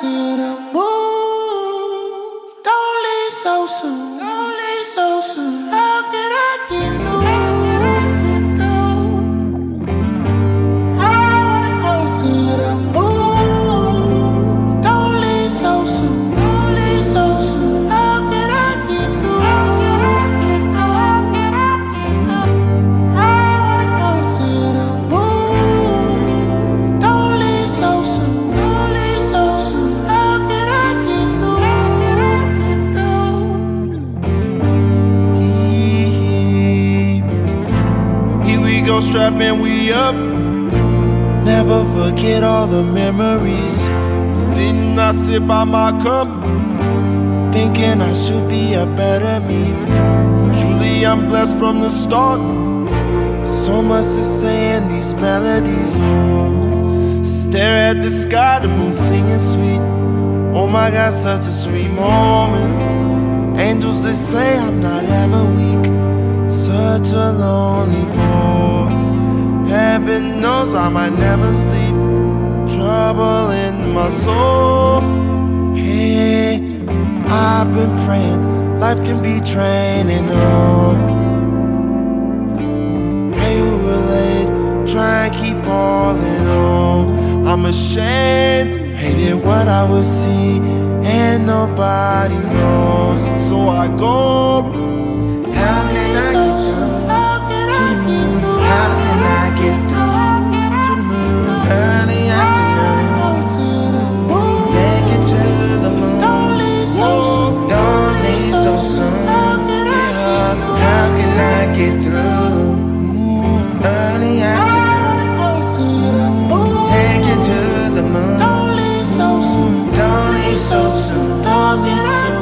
to the moon. Don't leave so soon. Don't leave so soon. How can I keep going? We go, strapping we up. Never forget all the memories. Sitting, I sit by my cup. Thinking I should be a better me. Truly, I'm blessed from the start. So much to say in these melodies. Oh, stare at the sky, the moon singing sweet. Oh my God, such a sweet moment. Angels, they say I'm not ever weak. Such a lonely. Heaven knows I might never sleep. Trouble in my soul. Hey, I've been praying. Life can be training. Oh, hey, who relate? Try and keep falling. Oh, I'm ashamed. Hated what I would see, and nobody knows. So I go. so, sou so, so, so,